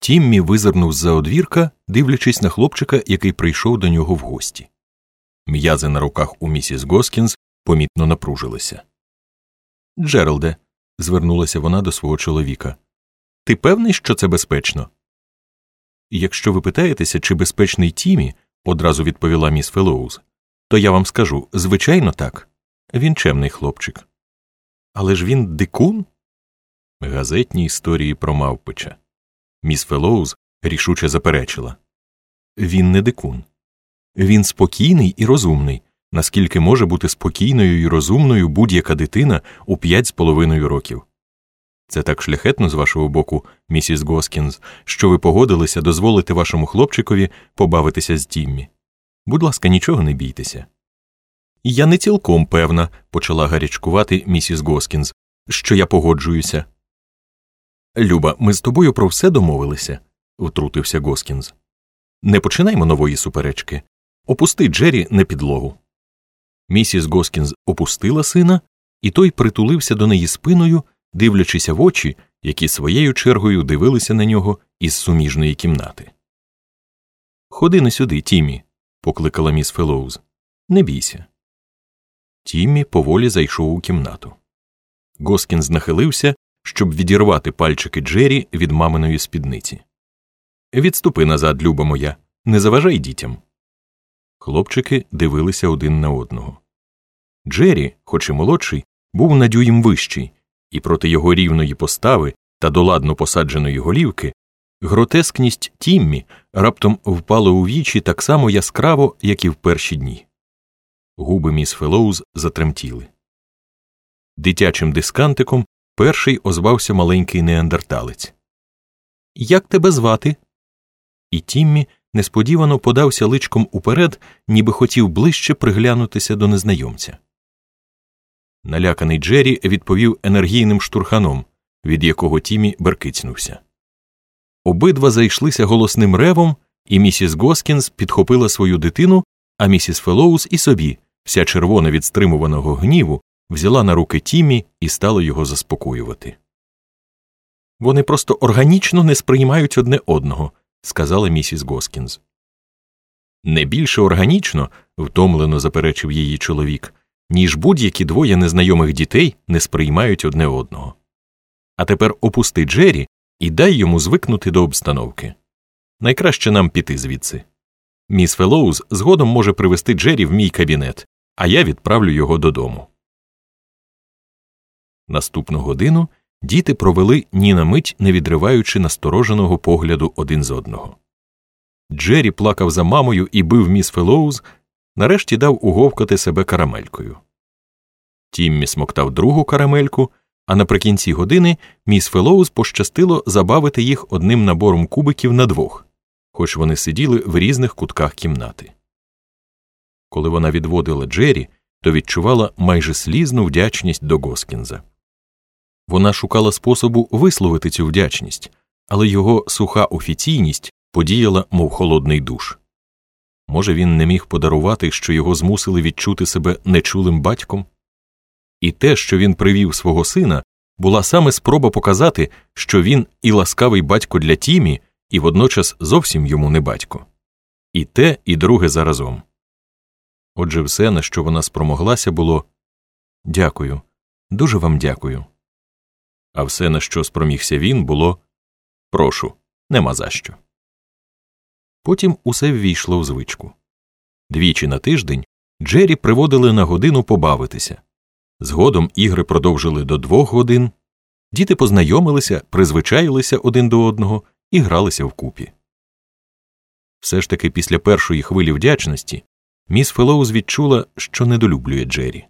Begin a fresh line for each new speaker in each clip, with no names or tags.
Тіммі визирнув з-за одвірка, дивлячись на хлопчика, який прийшов до нього в гості. М'язи на руках у місіс Госкінс помітно напружилися. Джералде, звернулася вона до свого чоловіка. Ти певний, що це безпечно? Якщо ви питаєтеся, чи безпечний Тімі, одразу відповіла міс Фелоуз, то я вам скажу звичайно так. Він чемний хлопчик. Але ж він дикун? Газетні історії про мавпича. Міс Фелоуз рішуче заперечила Він не дикун. Він спокійний і розумний, наскільки може бути спокійною і розумною будь-яка дитина у п'ять з половиною років. Це так шляхетно з вашого боку, місіс Госкінз, що ви погодилися дозволити вашому хлопчикові побавитися з Тіммі. Будь ласка, нічого не бійтеся. Я не цілком певна, почала гарячкувати місіс Госкінз, що я погоджуюся. Люба, ми з тобою про все домовилися, втрутився Госкінз. Не починаймо нової суперечки. Опусти Джері на підлогу. Місіс Госкінз опустила сина, і той притулився до неї спиною, дивлячися в очі, які своєю чергою дивилися на нього із суміжної кімнати. Ходи не сюди, Тімі, покликала міс Фелоуз. Не бійся. Тіммі поволі зайшов у кімнату. Госкінз нахилився, щоб відірвати пальчики Джері від маминої спідниці. Відступи назад, люба моя, не заважай дітям. Хлопчики дивилися один на одного. Джері, хоч і молодший, був на дюйм вищий, і проти його рівної постави та доладно посадженої голівки гротескність Тіммі раптом впала у вічі так само яскраво, як і в перші дні. Губи міс Фелоуз затремтіли. Дитячим дискантиком перший озвався маленький неандерталець. Як тебе звати? І Тіммі несподівано подався личком уперед, ніби хотів ближче приглянутися до незнайомця. Наляканий Джері відповів енергійним штурханом, від якого Тімі беркицнувся. Обидва зайшлися голосним ревом, і місіс Госкінс підхопила свою дитину, а місіс Фелоус і собі, вся червона від стримуваного гніву, взяла на руки Тімі і стала його заспокоювати. Вони просто органічно не сприймають одне одного, сказала місіс Госкінз. Не більше органічно, втомлено заперечив її чоловік, ніж будь-які двоє незнайомих дітей не сприймають одне одного. А тепер опусти Джері і дай йому звикнути до обстановки. Найкраще нам піти звідси. Міс Фелоуз згодом може привезти Джері в мій кабінет, а я відправлю його додому. Наступну годину діти провели ні на мить, не відриваючи настороженого погляду один з одного. Джері плакав за мамою і бив міс Фелоуз, нарешті дав уговкати себе карамелькою. Тіммі смоктав другу карамельку, а наприкінці години міс Фелоуз пощастило забавити їх одним набором кубиків на двох, хоч вони сиділи в різних кутках кімнати. Коли вона відводила Джері, то відчувала майже слізну вдячність до Госкінза. Вона шукала способу висловити цю вдячність, але його суха офіційність подіяла, мов холодний душ. Може, він не міг подарувати, що його змусили відчути себе нечулим батьком? І те, що він привів свого сина, була саме спроба показати, що він і ласкавий батько для Тімі, і водночас зовсім йому не батько. І те, і друге заразом. Отже, все, на що вона спромоглася, було дякую, дуже вам дякую. А все, на що спромігся він, було прошу, нема за що. Потім усе ввійшло в звичку. Двічі на тиждень Джері приводили на годину побавитися. Згодом ігри продовжили до двох годин, діти познайомилися, призвичаїлися один до одного і гралися вкупі. Все ж таки після першої хвилі вдячності міс Фелоуз відчула, що недолюблює Джері.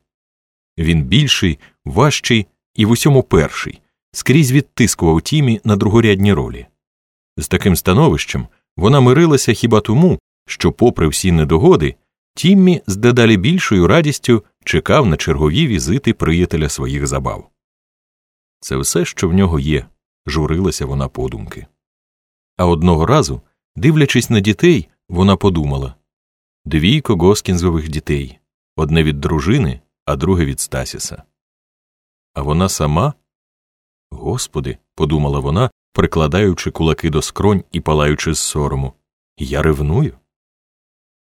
Він більший, важчий і в усьому перший, скрізь відтискував Тімі на другорядні ролі. З таким становищем вона мирилася хіба тому, що, попри всі недогоди, Тіммі з дедалі більшою радістю чекав на чергові візити приятеля своїх забав. Це все, що в нього є, журилася вона подумки. А одного разу, дивлячись на дітей, вона подумала двійко Госкінзових дітей одне від дружини, а друге від Стасіса. А вона сама? Господи, подумала вона, прикладаючи кулаки до скронь і палаючи з сорому. Я ревную.